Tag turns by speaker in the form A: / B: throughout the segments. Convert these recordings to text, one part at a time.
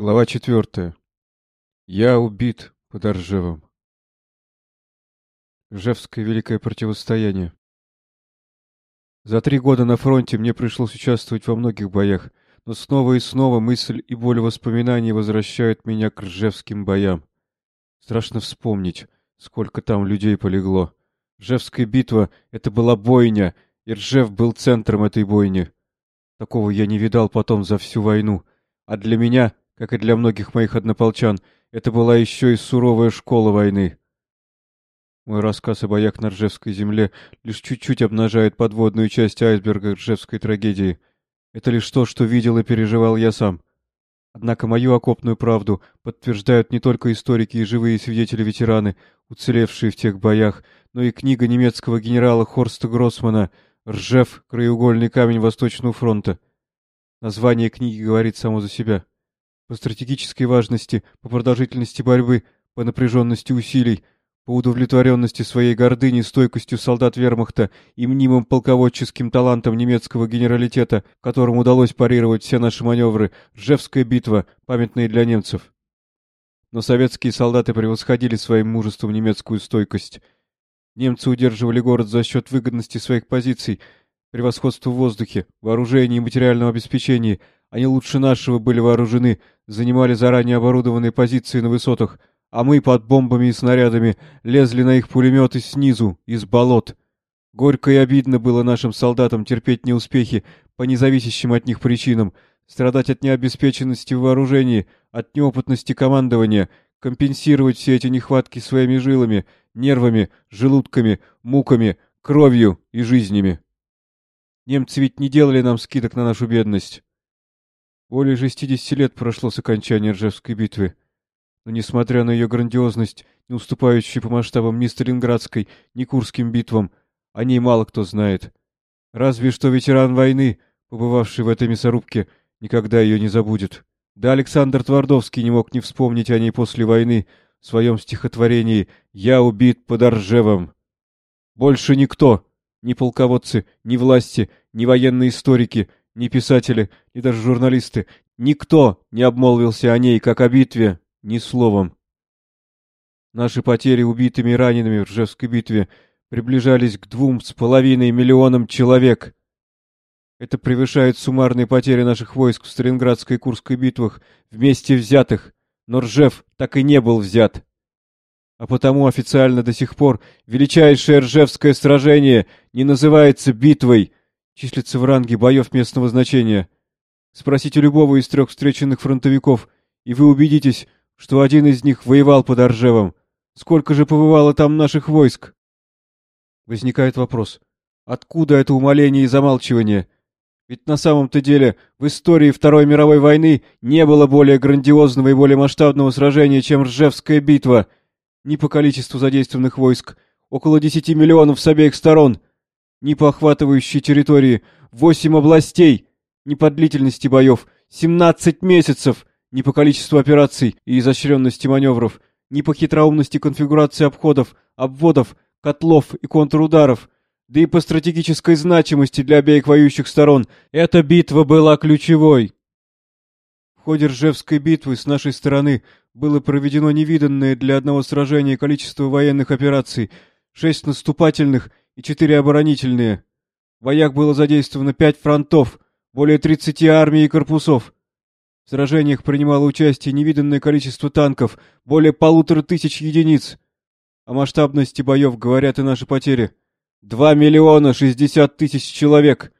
A: Глава четвертая. Я убит под Оржевом. Ржевское великое противостояние. За три года на фронте мне пришлось участвовать во многих боях, но снова и снова мысль и боль воспоминаний возвращают меня к ржевским боям. Страшно вспомнить, сколько там людей полегло. Ржевская битва — это была бойня, и Ржев был центром этой бойни. Такого я не видал потом за всю войну. А для меня как и для многих моих однополчан, это была еще и суровая школа войны. Мой рассказ о боях на Ржевской земле лишь чуть-чуть обнажает подводную часть айсберга Ржевской трагедии. Это лишь то, что видел и переживал я сам. Однако мою окопную правду подтверждают не только историки и живые свидетели-ветераны, уцелевшие в тех боях, но и книга немецкого генерала Хорста Гроссмана «Ржев. Краеугольный камень Восточного фронта». Название книги говорит само за себя по стратегической важности, по продолжительности борьбы, по напряженности усилий, по удовлетворенности своей гордыни, стойкостью солдат вермахта и мнимым полководческим талантом немецкого генералитета, которому удалось парировать все наши маневры, Ржевская битва, памятная для немцев. Но советские солдаты превосходили своим мужеством немецкую стойкость. Немцы удерживали город за счет выгодности своих позиций, превосходства в воздухе, вооружения и материального обеспечения – они лучше нашего были вооружены, занимали заранее оборудованные позиции на высотах, а мы под бомбами и снарядами лезли на их пулеметы снизу, из болот. Горько и обидно было нашим солдатам терпеть неуспехи по независящим от них причинам, страдать от необеспеченности в вооружении, от неопытности командования, компенсировать все эти нехватки своими жилами, нервами, желудками, муками, кровью и жизнями. Немцы ведь не делали нам скидок на нашу бедность. Более 60 лет прошло с окончания Ржевской битвы. Но, несмотря на ее грандиозность, не уступающую по масштабам ни Сталинградской, ни Курским битвам, о ней мало кто знает. Разве что ветеран войны, побывавший в этой мясорубке, никогда ее не забудет. Да Александр Твардовский не мог не вспомнить о ней после войны в своем стихотворении «Я убит под Оржевом». Больше никто, ни полководцы, ни власти, ни военные историки, ни писатели, ни даже журналисты, никто не обмолвился о ней, как о битве, ни словом. Наши потери убитыми и ранеными в Ржевской битве приближались к двум с половиной миллионам человек. Это превышает суммарные потери наших войск в Сталинградской и Курской битвах вместе взятых, но Ржев так и не был взят. А потому официально до сих пор величайшее Ржевское сражение не называется битвой, числится в ранге боев местного значения. Спросите любого из трех встреченных фронтовиков, и вы убедитесь, что один из них воевал под Оржевом. Сколько же побывало там наших войск? Возникает вопрос, откуда это умоление и замалчивание? Ведь на самом-то деле в истории Второй мировой войны не было более грандиозного и более масштабного сражения, чем Ржевская битва. Ни по количеству задействованных войск, около 10 миллионов с обеих сторон, ни по охватывающей территории восемь областей, ни по длительности боев семнадцать месяцев, ни по количеству операций и изощренности маневров, ни по хитроумности конфигурации обходов, обводов, котлов и контрударов, да и по стратегической значимости для обеих воюющих сторон эта битва была ключевой. В ходе Ржевской битвы с нашей стороны было проведено невиданное для одного сражения количество военных операций, шесть наступательных и четыре оборонительные. В боях было задействовано пять фронтов, более тридцати армий и корпусов. В сражениях принимало участие невиданное количество танков, более полутора тысяч единиц. О масштабности боев говорят и наши потери. Два миллиона шестьдесят тысяч человек.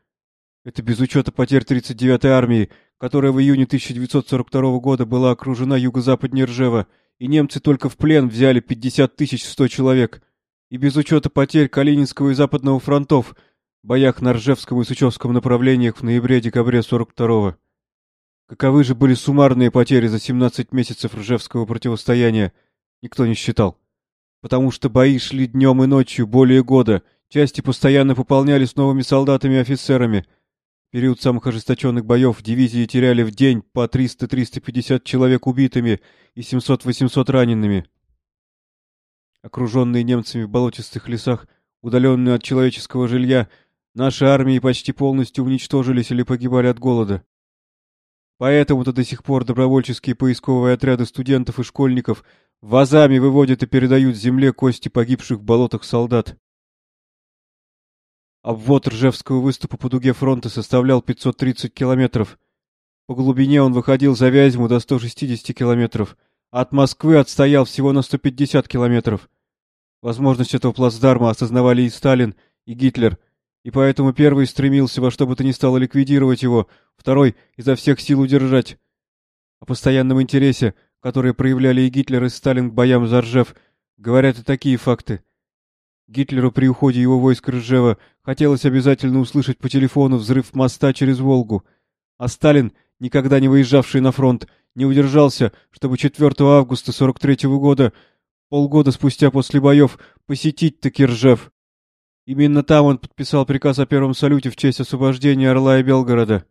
A: Это без учета потерь 39-й армии, которая в июне 1942 года была окружена юго-западнее Ржева, и немцы только в плен взяли 50 тысяч сто человек и без учета потерь Калининского и Западного фронтов, боях на Ржевском и Сычевском направлениях в ноябре-декабре 42-го. Каковы же были суммарные потери за 17 месяцев Ржевского противостояния, никто не считал. Потому что бои шли днем и ночью более года, части постоянно пополнялись новыми солдатами и офицерами. В период самых ожесточенных боев дивизии теряли в день по 300-350 человек убитыми и 700-800 ранеными окруженные немцами в болотистых лесах, удаленные от человеческого жилья, наши армии почти полностью уничтожились или погибали от голода. Поэтому-то до сих пор добровольческие поисковые отряды студентов и школьников вазами выводят и передают земле кости погибших в болотах солдат. Обвод Ржевского выступа по дуге фронта составлял 530 километров. По глубине он выходил за Вязьму до 160 километров, от Москвы отстоял всего на 150 километров. Возможность этого плацдарма осознавали и Сталин, и Гитлер, и поэтому первый стремился во что бы то ни стало ликвидировать его, второй — изо всех сил удержать. О постоянном интересе, который проявляли и Гитлер, и Сталин к боям за Ржев, говорят и такие факты. Гитлеру при уходе его войск Ржева хотелось обязательно услышать по телефону взрыв моста через Волгу, а Сталин, никогда не выезжавший на фронт, не удержался, чтобы 4 августа 43 -го года, полгода спустя после боев, посетить таки Ржев. Именно там он подписал приказ о первом салюте в честь освобождения Орла и Белгорода.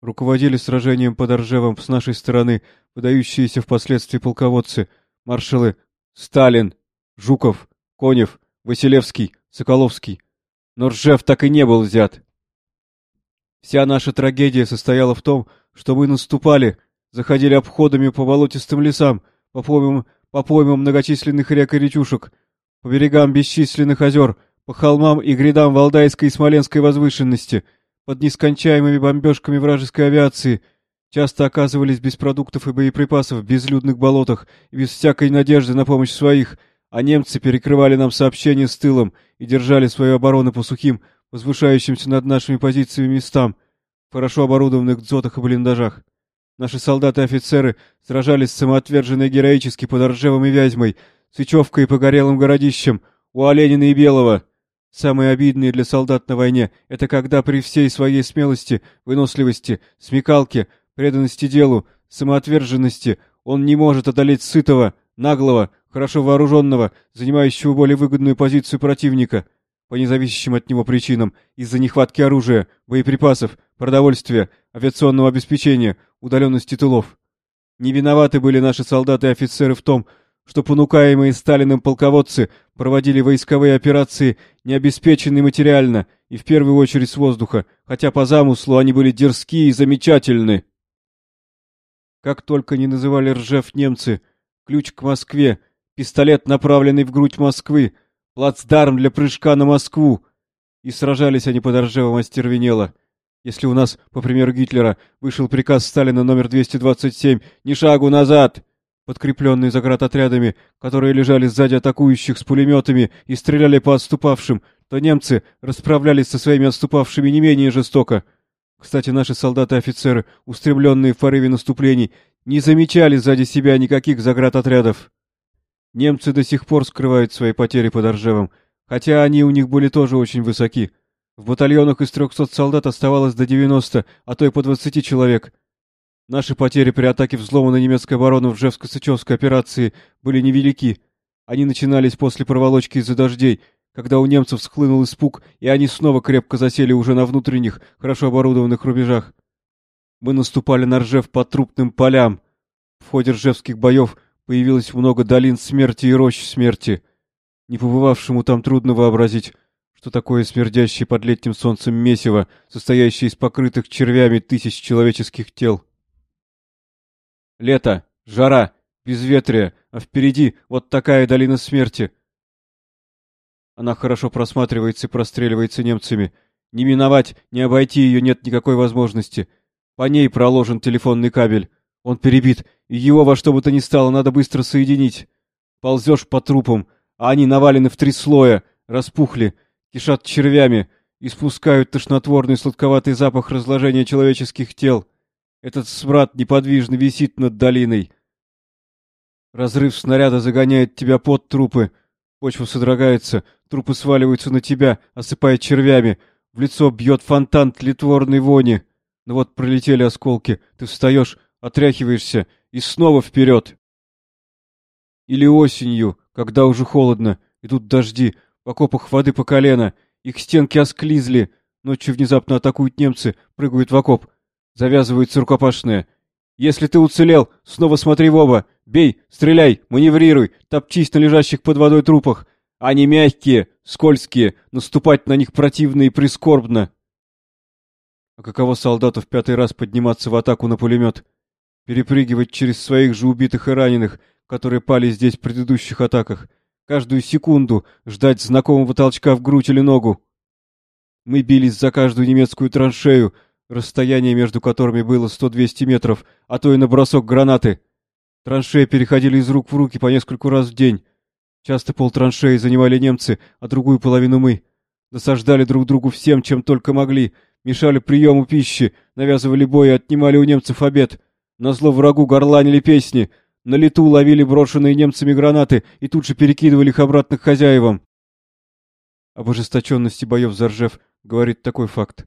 A: Руководили сражением под Ржевом с нашей стороны выдающиеся впоследствии полководцы, маршалы Сталин, Жуков, Конев, Василевский, Соколовский. Но Ржев так и не был взят. Вся наша трагедия состояла в том, что мы наступали, заходили обходами по болотистым лесам, по поймам, по поймам многочисленных рек и речушек, по берегам бесчисленных озер, по холмам и грядам Валдайской и Смоленской возвышенности, под нескончаемыми бомбежками вражеской авиации, часто оказывались без продуктов и боеприпасов в безлюдных болотах и без всякой надежды на помощь своих, а немцы перекрывали нам сообщения с тылом и держали свою оборону по сухим, возвышающимся над нашими позициями местам, хорошо оборудованных дзотах и блиндажах. Наши солдаты и офицеры сражались самоотверженно и героически под Ржевом и Вязьмой, Сычевкой и погорелым городищем, у Оленина и Белого. Самые обидные для солдат на войне — это когда при всей своей смелости, выносливости, смекалке, преданности делу, самоотверженности он не может одолеть сытого, наглого, хорошо вооруженного, занимающего более выгодную позицию противника, по независящим от него причинам, из-за нехватки оружия, боеприпасов, продовольствия, авиационного обеспечения, удаленности тылов. Не виноваты были наши солдаты и офицеры в том, что понукаемые Сталиным полководцы проводили войсковые операции необеспеченные материально и в первую очередь с воздуха, хотя по замыслу они были дерзкие и замечательны. Как только не называли Ржев немцы, ключ к Москве, пистолет, направленный в грудь Москвы, плацдарм для прыжка на Москву. И сражались они под Ржевом остервенело. Если у нас, по примеру Гитлера, вышел приказ Сталина номер 227 «Ни шагу назад!», подкрепленный заградотрядами, которые лежали сзади атакующих с пулеметами и стреляли по отступавшим, то немцы расправлялись со своими отступавшими не менее жестоко. Кстати, наши солдаты и офицеры, устремленные в порыве наступлений, не замечали сзади себя никаких заградотрядов. Немцы до сих пор скрывают свои потери под Оржевом, хотя они у них были тоже очень высоки. В батальонах из 300 солдат оставалось до 90, а то и по 20 человек. Наши потери при атаке взломанной немецкой обороны в Ржевско-Сычевской операции были невелики. Они начинались после проволочки из-за дождей, когда у немцев схлынул испуг, и они снова крепко засели уже на внутренних, хорошо оборудованных рубежах. Мы наступали на Ржев по трупным полям. В ходе ржевских боев Появилось много долин смерти и рощ смерти. Не побывавшему там трудно вообразить, что такое смердящее под летним солнцем месиво, состоящее из покрытых червями тысяч человеческих тел. Лето, жара, безветрие, а впереди вот такая долина смерти. Она хорошо просматривается и простреливается немцами. Не миновать, не обойти ее нет никакой возможности. По ней проложен телефонный кабель. Он перебит, его во что бы то ни стало надо быстро соединить. Ползешь по трупам, а они навалены в три слоя, распухли, кишат червями, испускают тошнотворный сладковатый запах разложения человеческих тел. Этот смрад неподвижно висит над долиной. Разрыв снаряда загоняет тебя под трупы. Почва содрогается, трупы сваливаются на тебя, осыпая червями. В лицо бьет фонтан тлетворной вони. Но ну вот пролетели осколки, ты встаешь, отряхиваешься и снова вперед. Или осенью, когда уже холодно, идут дожди, в окопах воды по колено, их стенки осклизли, ночью внезапно атакуют немцы, прыгают в окоп, завязываются рукопашные. Если ты уцелел, снова смотри в оба, бей, стреляй, маневрируй, топчись на лежащих под водой трупах. Они мягкие, скользкие, наступать на них противно и прискорбно. А каково солдату в пятый раз подниматься в атаку на пулемет? Перепрыгивать через своих же убитых и раненых, которые пали здесь в предыдущих атаках. Каждую секунду ждать знакомого толчка в грудь или ногу. Мы бились за каждую немецкую траншею, расстояние между которыми было 100-200 метров, а то и на бросок гранаты. Траншеи переходили из рук в руки по нескольку раз в день. Часто пол траншеи занимали немцы, а другую половину мы. Досаждали друг другу всем, чем только могли — мешали приему пищи, навязывали бой и отнимали у немцев обед. Назло врагу горланили песни, на лету ловили брошенные немцами гранаты и тут же перекидывали их обратно к хозяевам. Об ожесточенности боев за Ржев говорит такой факт.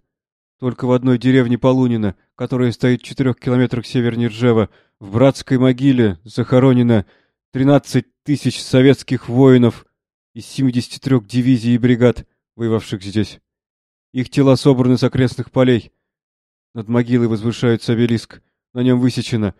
A: Только в одной деревне Полунина, которая стоит в четырех километрах севернее Ржева, в братской могиле захоронено 13 тысяч советских воинов из 73 дивизий и бригад, воевавших здесь. Их тела собраны с окрестных полей. Над могилой возвышается обелиск. На нем высечено.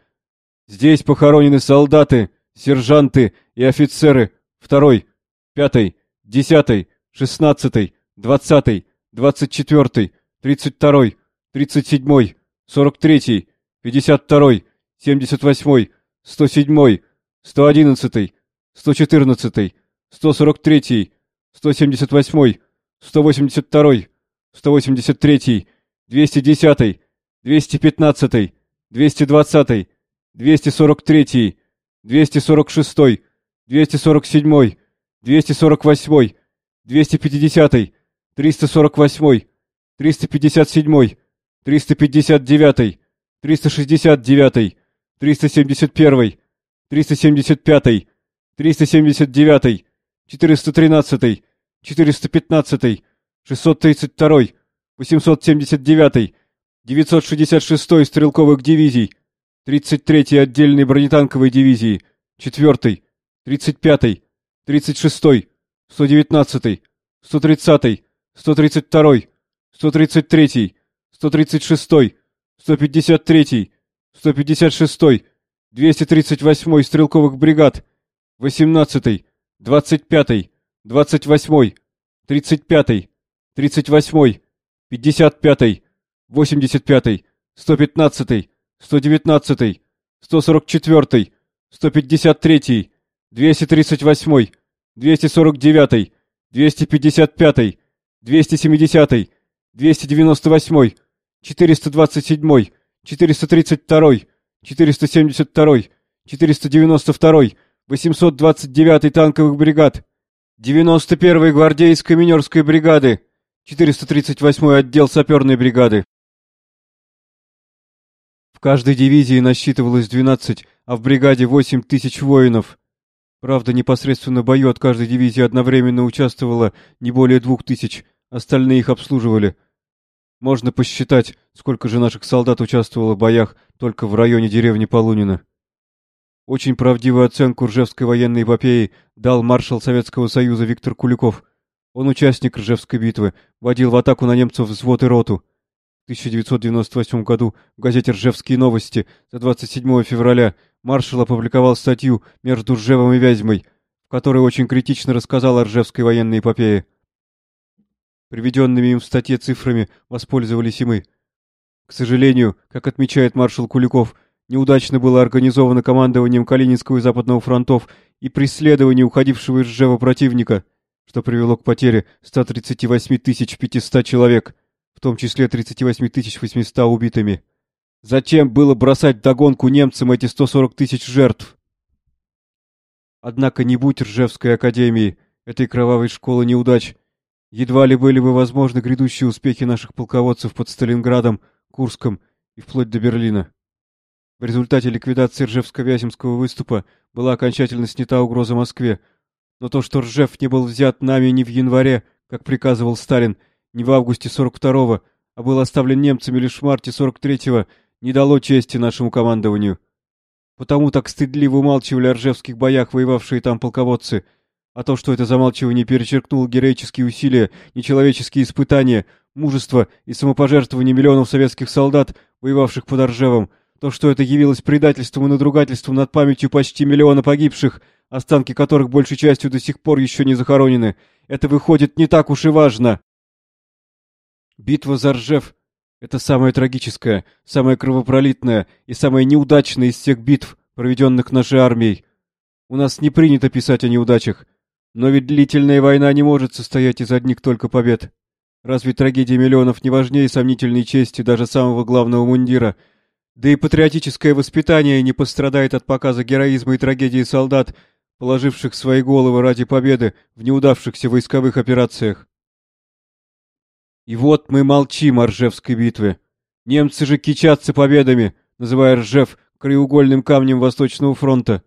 A: «Здесь похоронены солдаты, сержанты и офицеры второй, пятой, десятой, шестнадцатой, двадцатой, двадцать четвертой, тридцать второй, тридцать седьмой, сорок третий, пятьдесят второй, семьдесят восьмой, сто седьмой, сто одиннадцатый, сто четырнадцатый, сто сорок третий, сто семьдесят восьмой, сто восемьдесят второй, 183, 210, 215, 220, 243, 246, 247, 248, 250, 348, 357, 359, 369, 371, 375, 379, 413, 415, 632, 879, 966 стрелковых дивизий, 33-й отдельной бронетанковой дивизии, 4-й, 35-й, 36-й, 119-й, 130-й, 132-й, 133-й, 136-й, 153-й, 156-й, 238-й стрелковых бригад, 18-й, 25-й, 28-й, 35-й, тридцать восьмой, восемьдесят пятый, сто пятнадцатый, сто девятнадцатый, сто сорок четвертый, сто пятьдесят третий, двести тридцать восьмой, двести сорок девятый, двести пятьдесят пятый, двести семидесятый, двести девяносто восьмой, четыреста двадцать седьмой, четыреста тридцать второй, четыреста семьдесят второй, четыреста девяносто второй, восемьсот двадцать девятый танковых бригад, девяносто первой гвардейской минерской бригады, 438-й отдел саперной бригады. Каждой дивизии насчитывалось 12, а в бригаде 8 тысяч воинов. Правда, непосредственно в бою от каждой дивизии одновременно участвовало не более двух тысяч, остальные их обслуживали. Можно посчитать, сколько же наших солдат участвовало в боях только в районе деревни Полунина. Очень правдивую оценку Ржевской военной эпопеи дал маршал Советского Союза Виктор Куликов – он участник Ржевской битвы, водил в атаку на немцев взвод и роту. В 1998 году в газете «Ржевские новости» за 27 февраля маршал опубликовал статью «Между Ржевом и Вязьмой», в которой очень критично рассказал о Ржевской военной эпопее. Приведенными им в статье цифрами воспользовались и мы. К сожалению, как отмечает маршал Куликов, неудачно было организовано командованием Калининского и Западного фронтов и преследование уходившего из Ржева противника – что привело к потере 138 500 человек, в том числе 38 800 убитыми. Зачем было бросать догонку немцам эти 140 тысяч жертв? Однако не будь Ржевской академии, этой кровавой школы неудач, едва ли были бы возможны грядущие успехи наших полководцев под Сталинградом, Курском и вплоть до Берлина. В результате ликвидации Ржевско-Вяземского выступа была окончательно снята угроза Москве, но то, что Ржев не был взят нами не в январе, как приказывал Сталин, не в августе 42-го, а был оставлен немцами лишь в марте 43-го, не дало чести нашему командованию. Потому так стыдливо умалчивали о ржевских боях воевавшие там полководцы, а то, что это замалчивание перечеркнуло героические усилия, нечеловеческие испытания, мужество и самопожертвование миллионов советских солдат, воевавших под Ржевом, то, что это явилось предательством и надругательством над памятью почти миллиона погибших, останки которых большей частью до сих пор еще не захоронены. Это выходит не так уж и важно. Битва за Ржев Это самая трагическая, самая кровопролитная и самая неудачная из всех битв, проведенных нашей армией. У нас не принято писать о неудачах, но ведь длительная война не может состоять из одних только побед. Разве трагедия миллионов не важнее сомнительной чести даже самого главного мундира? Да и патриотическое воспитание не пострадает от показа героизма и трагедии солдат, положивших свои головы ради победы в неудавшихся войсковых операциях. И вот мы молчим о Ржевской битве. Немцы же кичатся победами, называя Ржев краеугольным камнем Восточного фронта.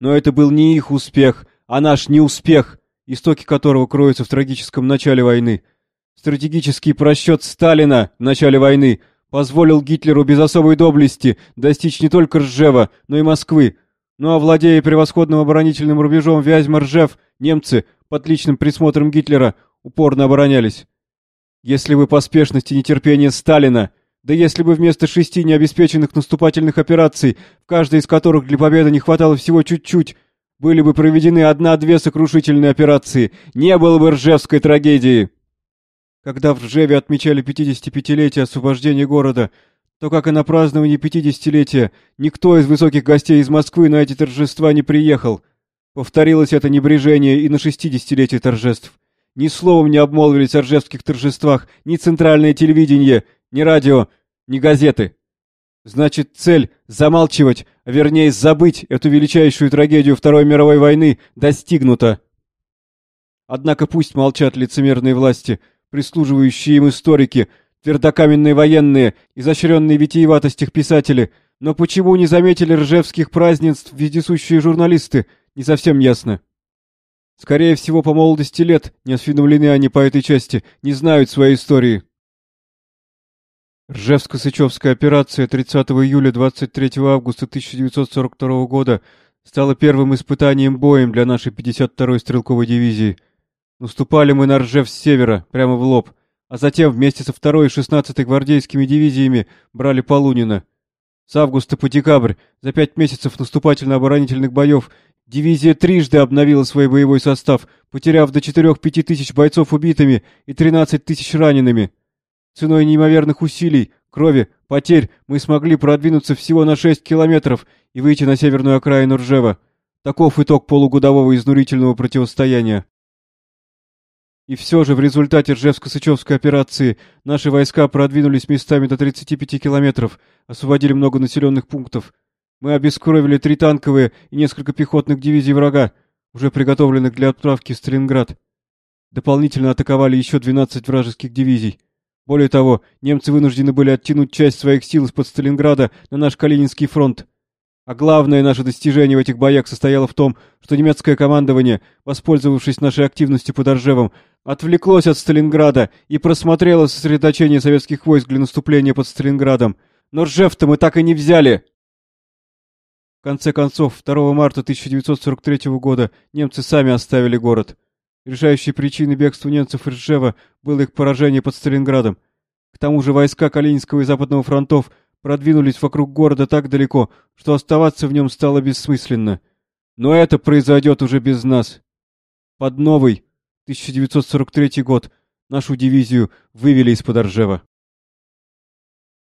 A: Но это был не их успех, а наш неуспех, истоки которого кроются в трагическом начале войны. Стратегический просчет Сталина в начале войны позволил Гитлеру без особой доблести достичь не только Ржева, но и Москвы, ну а владея превосходным оборонительным рубежом Вязьма-Ржев, немцы, под личным присмотром Гитлера, упорно оборонялись. Если бы поспешность и нетерпение Сталина, да если бы вместо шести необеспеченных наступательных операций, в каждой из которых для победы не хватало всего чуть-чуть, были бы проведены одна-две сокрушительные операции, не было бы Ржевской трагедии. Когда в Ржеве отмечали 55-летие освобождения города, то, как и на праздновании пятидесятилетия, никто из высоких гостей из Москвы на эти торжества не приехал. Повторилось это небрежение и на шестидесятилетие торжеств. Ни словом не обмолвились о ржевских торжествах ни центральное телевидение, ни радио, ни газеты. Значит, цель замалчивать, а вернее забыть эту величайшую трагедию Второй мировой войны достигнута. Однако пусть молчат лицемерные власти, прислуживающие им историки, твердокаменные военные, изощренные витиеватостях писатели, но почему не заметили ржевских празднеств вездесущие журналисты, не совсем ясно. Скорее всего, по молодости лет не осведомлены они по этой части, не знают своей истории. Ржевско-Сычевская операция 30 июля 23 августа 1942 года стала первым испытанием боем для нашей 52-й стрелковой дивизии. Наступали мы на Ржев с севера, прямо в лоб — а затем вместе со второй и шестнадцатой гвардейскими дивизиями брали Полунина. С августа по декабрь, за пять месяцев наступательно-оборонительных боев, дивизия трижды обновила свой боевой состав, потеряв до 4-5 тысяч бойцов убитыми и 13 тысяч ранеными. Ценой неимоверных усилий, крови, потерь мы смогли продвинуться всего на 6 километров и выйти на северную окраину Ржева. Таков итог полугодового изнурительного противостояния. И все же в результате Ржевско-Сычевской операции наши войска продвинулись местами до 35 километров, освободили много населенных пунктов. Мы обескровили три танковые и несколько пехотных дивизий врага, уже приготовленных для отправки в Сталинград. Дополнительно атаковали еще 12 вражеских дивизий. Более того, немцы вынуждены были оттянуть часть своих сил из-под Сталинграда на наш Калининский фронт. А главное наше достижение в этих боях состояло в том, что немецкое командование, воспользовавшись нашей активностью под Оржевом, отвлеклось от Сталинграда и просмотрело сосредоточение советских войск для наступления под Сталинградом. Но Ржев-то мы так и не взяли! В конце концов, 2 марта 1943 года немцы сами оставили город. Решающей причиной бегства немцев из Ржева было их поражение под Сталинградом. К тому же войска Калининского и Западного фронтов – продвинулись вокруг города так далеко, что оставаться в нем стало бессмысленно. Но это произойдет уже без нас. Под новый, 1943 год, нашу дивизию вывели из-под Оржева.